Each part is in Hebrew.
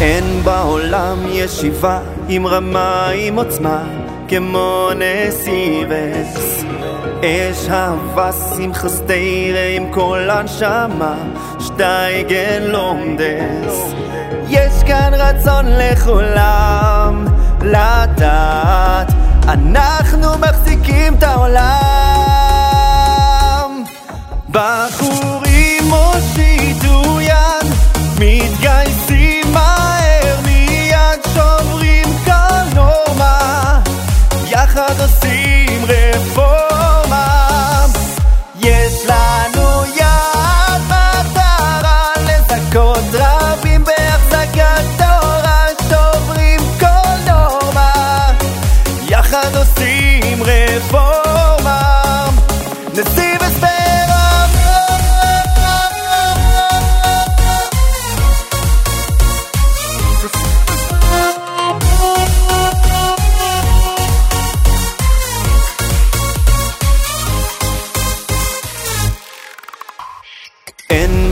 אין בעולם ישיבה עם רמה עם עוצמה כמו נסיבס אש אהבה שמחה סתירה עם כל הנשמה שטייגן לומדס. יש כאן רצון לכולם לדעת אנחנו מחזיקים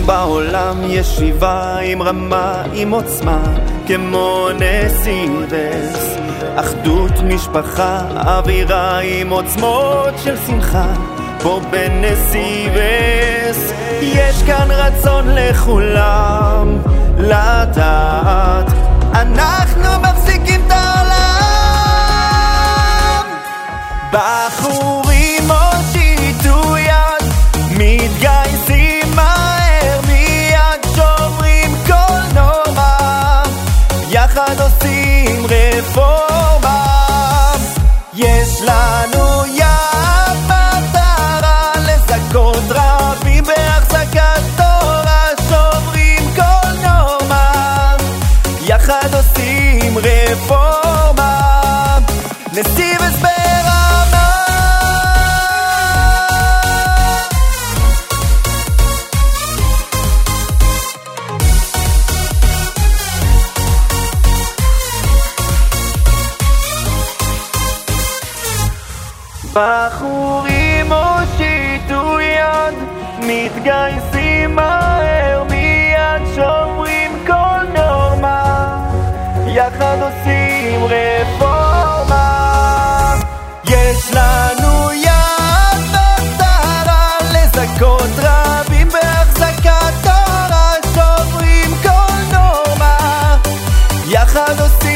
בעולם ישיבה עם רמה, עם עוצמה, כמו נסיבס. אחדות משפחה, אווירה עם עוצמות של שמחה, פה בנסיבס. יש כאן רצון לכולם לדעת, אנחנו מחזיקים את העולם. בחורים הושיטו יד, מתגייסים יחד עושים רפורמה. נשיא וסברמה בחורים הושיטו יד, מתגייסים יחד עושים